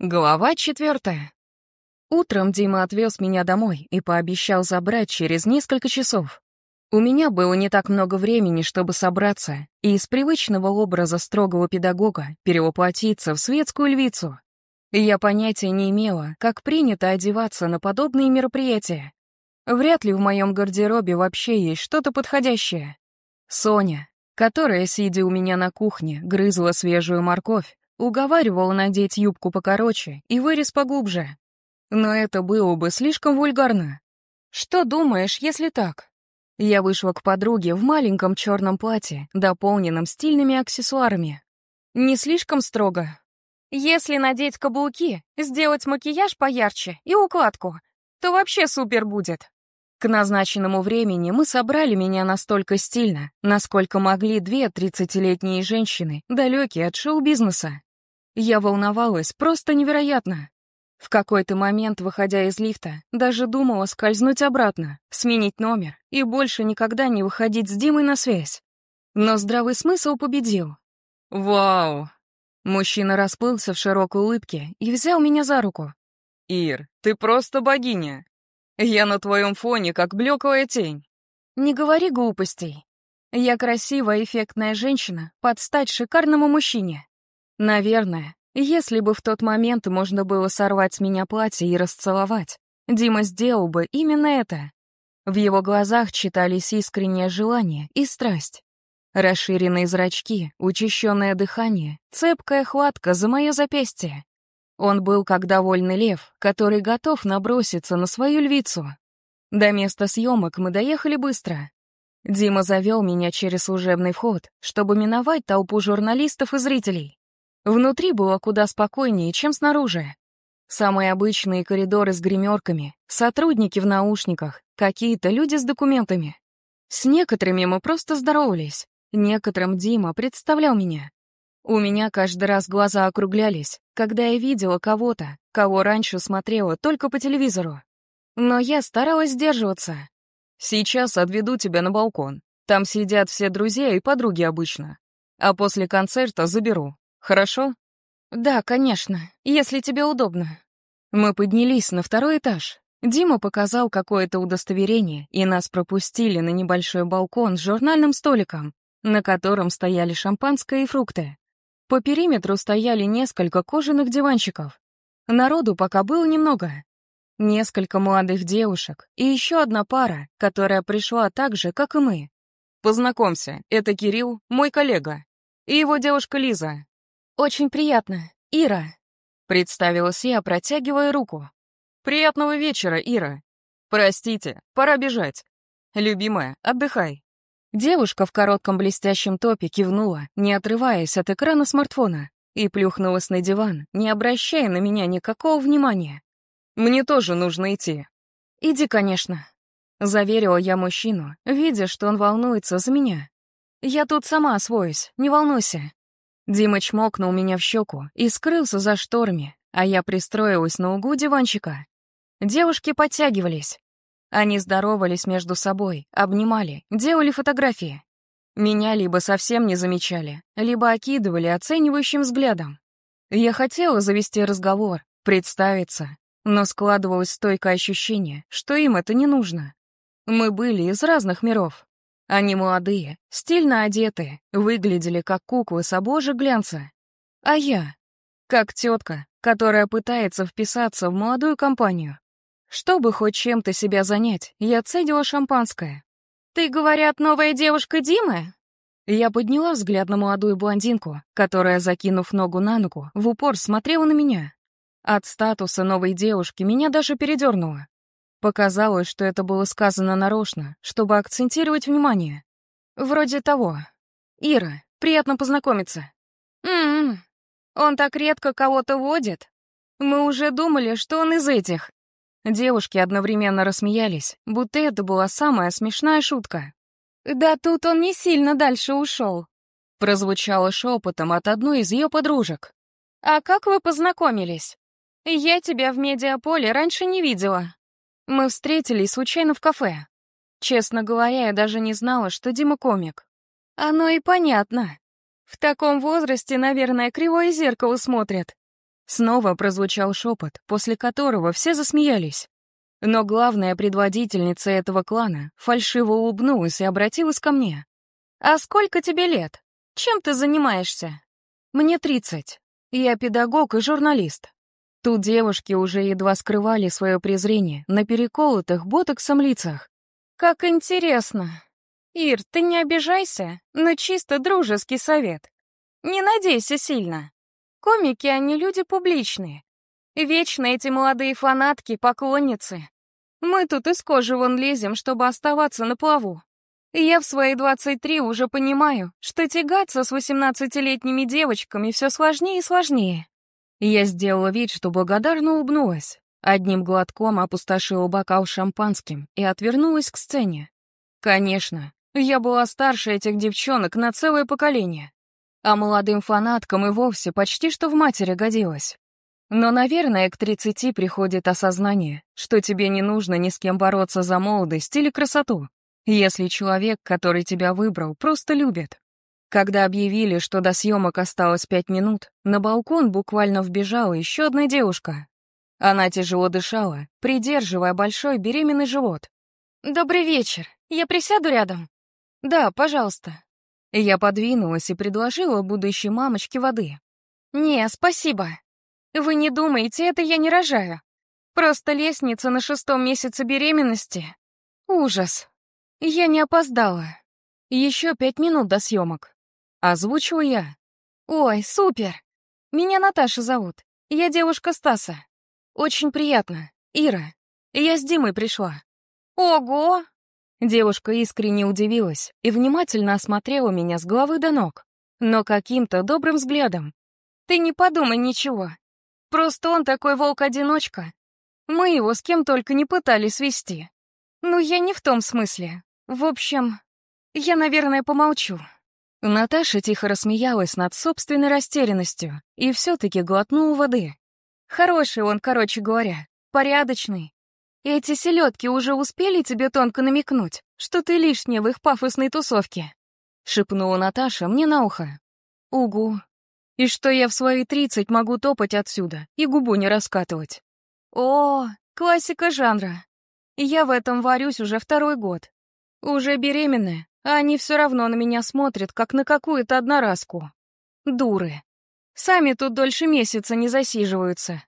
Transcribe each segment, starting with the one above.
Глава четвертая. Утром Дима отвез меня домой и пообещал забрать через несколько часов. У меня было не так много времени, чтобы собраться и из привычного образа строгого педагога перевоплотиться в светскую львицу. Я понятия не имела, как принято одеваться на подобные мероприятия. Вряд ли в моем гардеробе вообще есть что-то подходящее. Соня, которая, сидя у меня на кухне, грызла свежую морковь, Уговаривал надеть юбку покороче и вырез поглубже. Но это было бы слишком вульгарно. Что думаешь, если так? Я вышла к подруге в маленьком черном платье, дополненном стильными аксессуарами. Не слишком строго. Если надеть каблуки, сделать макияж поярче и укладку, то вообще супер будет. К назначенному времени мы собрали меня настолько стильно, насколько могли две тридцатилетние женщины, далекие от шоу-бизнеса. Я волновалась просто невероятно. В какой-то момент, выходя из лифта, даже думала скользнуть обратно, сменить номер и больше никогда не выходить с Димой на связь. Но здравый смысл победил. «Вау!» Мужчина расплылся в широкой улыбке и взял меня за руку. «Ир, ты просто богиня! Я на твоем фоне, как блеклая тень!» «Не говори глупостей. Я красивая, эффектная женщина под стать шикарному мужчине. Наверное, если бы в тот момент можно было сорвать с меня платье и расцеловать, Дима сделал бы именно это. В его глазах читались искреннее желание и страсть. Расширенные зрачки, учащенное дыхание, цепкая хватка за мое запястье. Он был как довольный лев, который готов наброситься на свою львицу. До места съемок мы доехали быстро. Дима завел меня через служебный вход, чтобы миновать толпу журналистов и зрителей. Внутри было куда спокойнее, чем снаружи. Самые обычные коридоры с гримерками, сотрудники в наушниках, какие-то люди с документами. С некоторыми мы просто здоровались, некоторым Дима представлял меня. У меня каждый раз глаза округлялись, когда я видела кого-то, кого раньше смотрела только по телевизору. Но я старалась сдерживаться. «Сейчас отведу тебя на балкон. Там сидят все друзья и подруги обычно. А после концерта заберу. Хорошо? Да, конечно, если тебе удобно. Мы поднялись на второй этаж. Дима показал какое-то удостоверение, и нас пропустили на небольшой балкон с журнальным столиком, на котором стояли шампанское и фрукты. По периметру стояли несколько кожаных диванчиков. Народу пока было немного. Несколько молодых девушек и еще одна пара, которая пришла так же, как и мы. Познакомься, это Кирилл, мой коллега, и его девушка Лиза, «Очень приятно. Ира», — представилась я, протягивая руку. «Приятного вечера, Ира. Простите, пора бежать. Любимая, отдыхай». Девушка в коротком блестящем топе кивнула, не отрываясь от экрана смартфона, и плюхнулась на диван, не обращая на меня никакого внимания. «Мне тоже нужно идти». «Иди, конечно», — заверила я мужчину, видя, что он волнуется за меня. «Я тут сама освоюсь, не волнуйся». Дима чмокнул меня в щеку и скрылся за шторами, а я пристроилась на углу диванчика. Девушки подтягивались. Они здоровались между собой, обнимали, делали фотографии. Меня либо совсем не замечали, либо окидывали оценивающим взглядом. Я хотела завести разговор, представиться, но складывалось стойкое ощущение, что им это не нужно. Мы были из разных миров. Они молодые, стильно одетые, выглядели как куклы с обожи глянца. А я? Как тетка, которая пытается вписаться в молодую компанию. Чтобы хоть чем-то себя занять, я цедила шампанское. «Ты, говорят, новая девушка Димы?» Я подняла взгляд на молодую блондинку, которая, закинув ногу на ногу, в упор смотрела на меня. От статуса новой девушки меня даже передернуло. Показалось, что это было сказано нарочно, чтобы акцентировать внимание. Вроде того. «Ира, приятно познакомиться». «М-м, он так редко кого-то водит. Мы уже думали, что он из этих». Девушки одновременно рассмеялись, будто это была самая смешная шутка. «Да тут он не сильно дальше ушел», — прозвучало шепотом от одной из ее подружек. «А как вы познакомились? Я тебя в медиаполе раньше не видела». Мы встретились случайно в кафе. Честно говоря, я даже не знала, что Дима комик. Оно и понятно. В таком возрасте, наверное, кривое зеркало смотрят. Снова прозвучал шепот, после которого все засмеялись. Но главная предводительница этого клана фальшиво улыбнулась и обратилась ко мне. «А сколько тебе лет? Чем ты занимаешься?» «Мне тридцать. Я педагог и журналист». Тут девушки уже едва скрывали свое презрение на переколотых ботоксом лицах. «Как интересно. Ир, ты не обижайся, но чисто дружеский совет. Не надейся сильно. Комики, они люди публичные. Вечно эти молодые фанатки, поклонницы. Мы тут из кожи вон лезем, чтобы оставаться на плаву. Я в свои 23 уже понимаю, что тягаться с 18-летними девочками все сложнее и сложнее. Я сделала вид, что благодарно улыбнулась. Одним глотком опустошила бокал шампанским и отвернулась к сцене. Конечно, я была старше этих девчонок на целое поколение. А молодым фанаткам и вовсе почти что в матери годилась. Но, наверное, к 30 приходит осознание, что тебе не нужно ни с кем бороться за молодость или красоту, если человек, который тебя выбрал, просто любит. Когда объявили, что до съемок осталось пять минут, на балкон буквально вбежала еще одна девушка. Она тяжело дышала, придерживая большой беременный живот. «Добрый вечер. Я присяду рядом?» «Да, пожалуйста». Я подвинулась и предложила будущей мамочке воды. «Не, спасибо. Вы не думаете, это я не рожаю. Просто лестница на шестом месяце беременности. Ужас. Я не опоздала. Еще пять минут до съемок. Озвучу я. Ой, супер. Меня Наташа зовут. Я девушка Стаса. Очень приятно. Ира. Я с Димой пришла. Ого! Девушка искренне удивилась и внимательно осмотрела меня с головы до ног, но каким-то добрым взглядом. Ты не подумай ничего. Просто он такой волк-одиночка. Мы его с кем только не пытались свести. Ну, я не в том смысле. В общем, я, наверное, помолчу. Наташа тихо рассмеялась над собственной растерянностью и все-таки глотнула воды. Хороший он, короче говоря, порядочный. Эти селедки уже успели тебе тонко намекнуть, что ты лишняя в их пафосной тусовке? Шепнула Наташа мне на ухо. Угу, и что я в свои тридцать могу топать отсюда и губу не раскатывать. О, классика жанра. Я в этом варюсь уже второй год. Уже беременная, а они все равно на меня смотрят, как на какую-то одноразку. Дуры. Сами тут дольше месяца не засиживаются.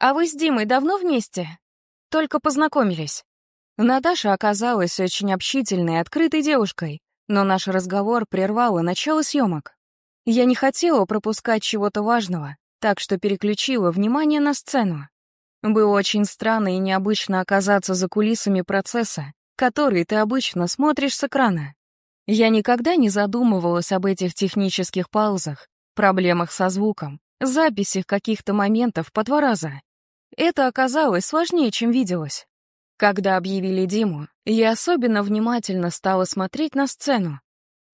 А вы с Димой давно вместе? Только познакомились. Наташа оказалась очень общительной и открытой девушкой, но наш разговор прервало начало съемок. Я не хотела пропускать чего-то важного, так что переключила внимание на сцену. Было очень странно и необычно оказаться за кулисами процесса, который ты обычно смотришь с экрана. Я никогда не задумывалась об этих технических паузах, проблемах со звуком, записях каких-то моментов по два раза. Это оказалось сложнее, чем виделось. Когда объявили Диму, я особенно внимательно стала смотреть на сцену,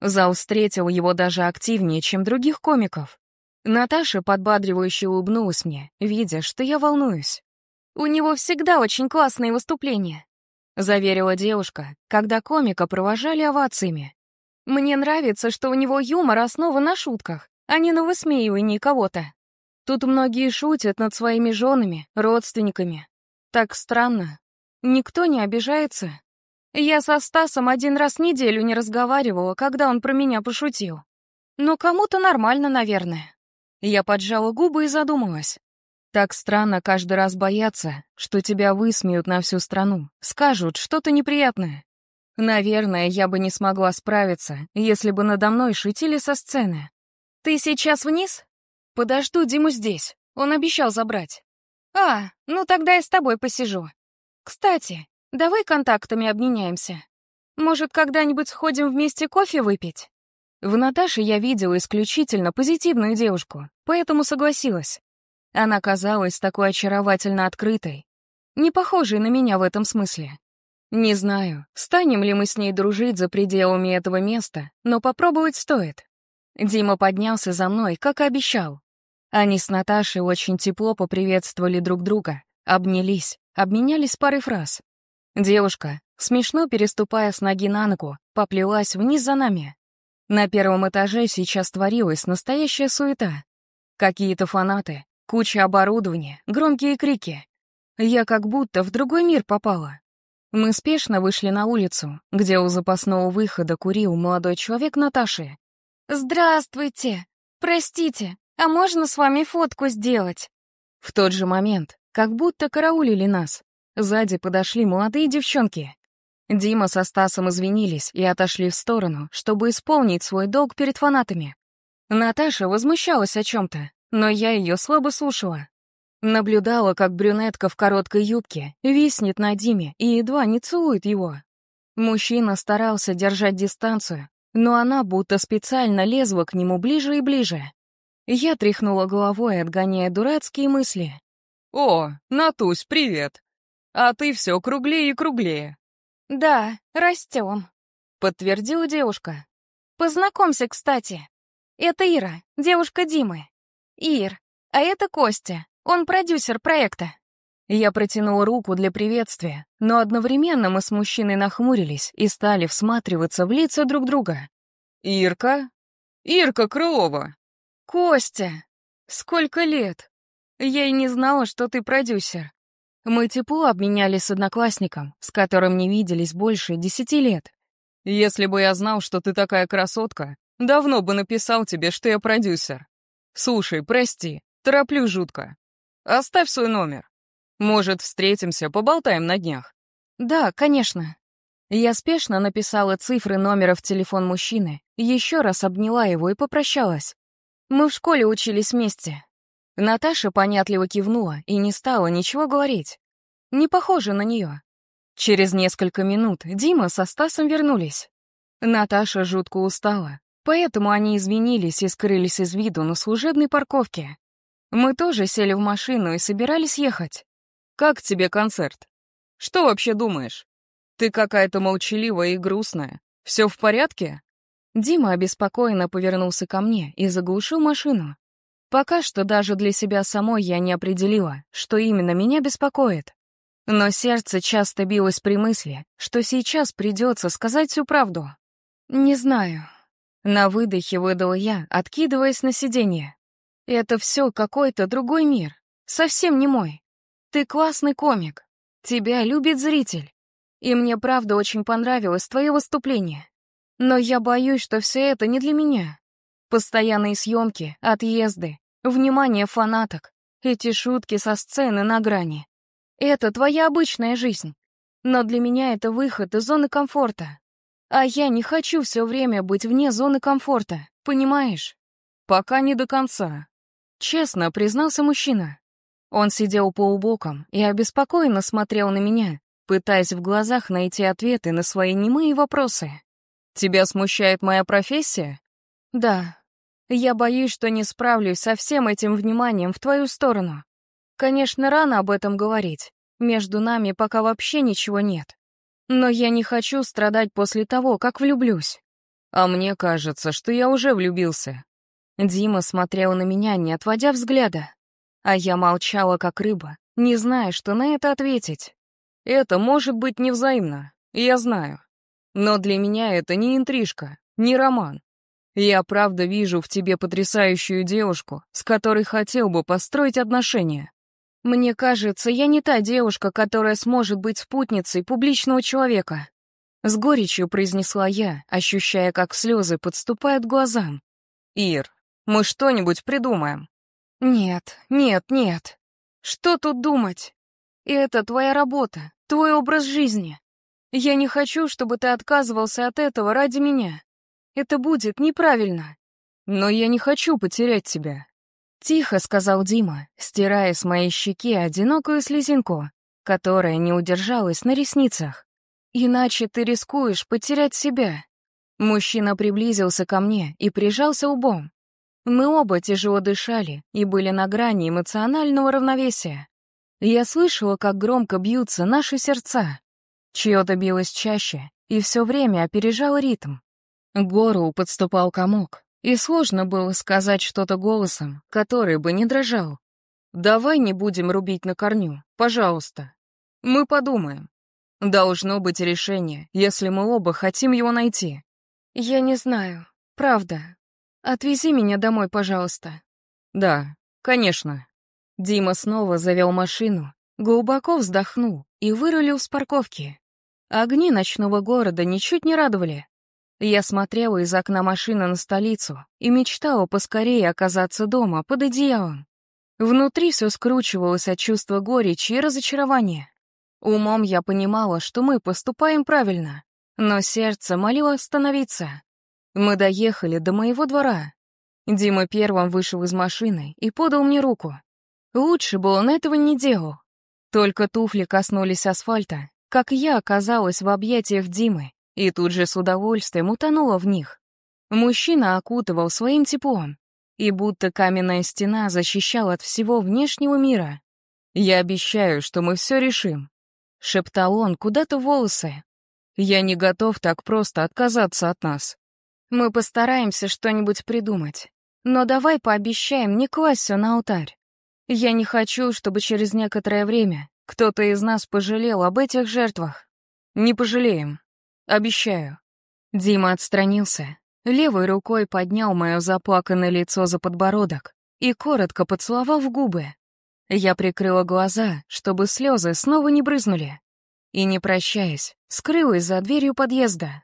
Зал встретил его даже активнее, чем других комиков. Наташа подбадривающе улыбнулась мне, видя, что я волнуюсь. «У него всегда очень классные выступления», — заверила девушка, когда комика провожали овациями. «Мне нравится, что у него юмор основан на шутках, а не на высмеивании кого-то. Тут многие шутят над своими женами, родственниками. Так странно. Никто не обижается. Я со Стасом один раз в неделю не разговаривала, когда он про меня пошутил. Но кому-то нормально, наверное. Я поджала губы и задумалась. Так странно каждый раз бояться, что тебя высмеют на всю страну, скажут что-то неприятное. Наверное, я бы не смогла справиться, если бы надо мной шутили со сцены. «Ты сейчас вниз?» «Подожду Диму здесь. Он обещал забрать». «А, ну тогда я с тобой посижу. Кстати, Давай контактами обменяемся. Может, когда-нибудь сходим вместе кофе выпить? В Наташе я видела исключительно позитивную девушку, поэтому согласилась. Она казалась такой очаровательно открытой, не похожей на меня в этом смысле. Не знаю, станем ли мы с ней дружить за пределами этого места, но попробовать стоит. Дима поднялся за мной, как и обещал. Они с Наташей очень тепло поприветствовали друг друга, обнялись, обменялись парой фраз. Девушка, смешно переступая с ноги на ногу, поплелась вниз за нами. На первом этаже сейчас творилась настоящая суета. Какие-то фанаты, Куча оборудования, громкие крики. Я как будто в другой мир попала. Мы спешно вышли на улицу, где у запасного выхода курил молодой человек Наташи. «Здравствуйте! Простите, а можно с вами фотку сделать?» В тот же момент, как будто караулили нас, сзади подошли молодые девчонки. Дима со Стасом извинились и отошли в сторону, чтобы исполнить свой долг перед фанатами. Наташа возмущалась о чем-то, но я ее слабо слушала. Наблюдала, как брюнетка в короткой юбке виснет на Диме и едва не целует его. Мужчина старался держать дистанцию, но она будто специально лезла к нему ближе и ближе. Я тряхнула головой, отгоняя дурацкие мысли. «О, Натусь, привет! А ты все круглее и круглее». «Да, растем», — подтвердила девушка. «Познакомься, кстати. Это Ира, девушка Димы. Ир, а это Костя, он продюсер проекта». Я протянула руку для приветствия, но одновременно мы с мужчиной нахмурились и стали всматриваться в лица друг друга. «Ирка? Ирка Крылова!» «Костя! Сколько лет? Я и не знала, что ты продюсер. Мы тепло обменялись с одноклассником, с которым не виделись больше десяти лет. Если бы я знал, что ты такая красотка, давно бы написал тебе, что я продюсер. Слушай, прости, тороплю жутко. Оставь свой номер. Может, встретимся, поболтаем на днях?» «Да, конечно». Я спешно написала цифры номера в телефон мужчины, еще раз обняла его и попрощалась. Мы в школе учились вместе. Наташа понятливо кивнула и не стала ничего говорить. Не похоже на нее. Через несколько минут Дима со Стасом вернулись. Наташа жутко устала, поэтому они извинились и скрылись из виду на служебной парковке. Мы тоже сели в машину и собирались ехать. «Как тебе концерт? Что вообще думаешь? Ты какая-то молчаливая и грустная. Все в порядке?» Дима обеспокоенно повернулся ко мне и заглушил машину. Пока что даже для себя самой я не определила, что именно меня беспокоит. Но сердце часто билось при мысли, что сейчас придется сказать всю правду. «Не знаю». На выдохе выдала я, откидываясь на сиденье. Это все какой-то другой мир, совсем не мой. Ты классный комик, тебя любит зритель. И мне правда очень понравилось твое выступление. Но я боюсь, что все это не для меня. Постоянные съемки, отъезды, внимание фанаток, эти шутки со сцены на грани. Это твоя обычная жизнь. Но для меня это выход из зоны комфорта. А я не хочу все время быть вне зоны комфорта, понимаешь? Пока не до конца. Честно признался мужчина. Он сидел полубоком и обеспокоенно смотрел на меня, пытаясь в глазах найти ответы на свои немые вопросы. «Тебя смущает моя профессия?» «Да. Я боюсь, что не справлюсь со всем этим вниманием в твою сторону. Конечно, рано об этом говорить. Между нами пока вообще ничего нет. Но я не хочу страдать после того, как влюблюсь. А мне кажется, что я уже влюбился. Дима смотрел на меня, не отводя взгляда. А я молчала, как рыба, не зная, что на это ответить. Это может быть невзаимно, я знаю. Но для меня это не интрижка, не роман. Я правда вижу в тебе потрясающую девушку, с которой хотел бы построить отношения. Мне кажется, я не та девушка, которая сможет быть спутницей публичного человека. С горечью произнесла я, ощущая, как слезы подступают к глазам. Ир, мы что-нибудь придумаем». «Нет, нет, нет. Что тут думать? Это твоя работа, твой образ жизни. Я не хочу, чтобы ты отказывался от этого ради меня. Это будет неправильно. Но я не хочу потерять тебя». Тихо сказал Дима, стирая с моей щеки одинокую слезинку, которая не удержалась на ресницах. «Иначе ты рискуешь потерять себя». Мужчина приблизился ко мне и прижался лбом. Мы оба тяжело дышали и были на грани эмоционального равновесия. Я слышала, как громко бьются наши сердца. Чье-то билось чаще и все время опережал ритм. К горлу подступал комок, и сложно было сказать что-то голосом, который бы не дрожал. «Давай не будем рубить на корню, пожалуйста. Мы подумаем. Должно быть решение, если мы оба хотим его найти». «Я не знаю, правда, «Отвези меня домой, пожалуйста». «Да, конечно». Дима снова завел машину, глубоко вздохнул и вырулил с парковки. Огни ночного города ничуть не радовали. Я смотрела из окна машины на столицу и мечтала поскорее оказаться дома под одеялом. Внутри все скручивалось от чувства горечи и разочарования. Умом я понимала, что мы поступаем правильно, но сердце молило остановиться. Мы доехали до моего двора. Дима первым вышел из машины и подал мне руку. Лучше бы он этого не делал. Только туфли коснулись асфальта, как я оказалась в объятиях Димы, и тут же с удовольствием утонула в них. Мужчина окутывал своим теплом, и будто каменная стена защищала от всего внешнего мира. «Я обещаю, что мы все решим», — шептал он куда-то волосы. «Я не готов так просто отказаться от нас. Мы постараемся что-нибудь придумать, но давай пообещаем не класть все на алтарь. Я не хочу, чтобы через некоторое время кто-то из нас пожалел об этих жертвах. Не пожалеем. Обещаю». Дима отстранился, левой рукой поднял мое заплаканное лицо за подбородок и коротко поцеловал в губы. Я прикрыла глаза, чтобы слезы снова не брызнули. И, не прощаясь, скрылась за дверью подъезда.